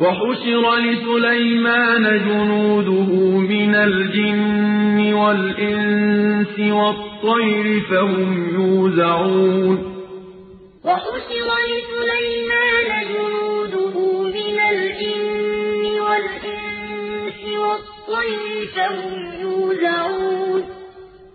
وحشر لسليمان جنوده من الجن والإنس والطير فهم يوزعون. وحشر لسليمان جنوده من الجن والإنس والطير فهم يوزعون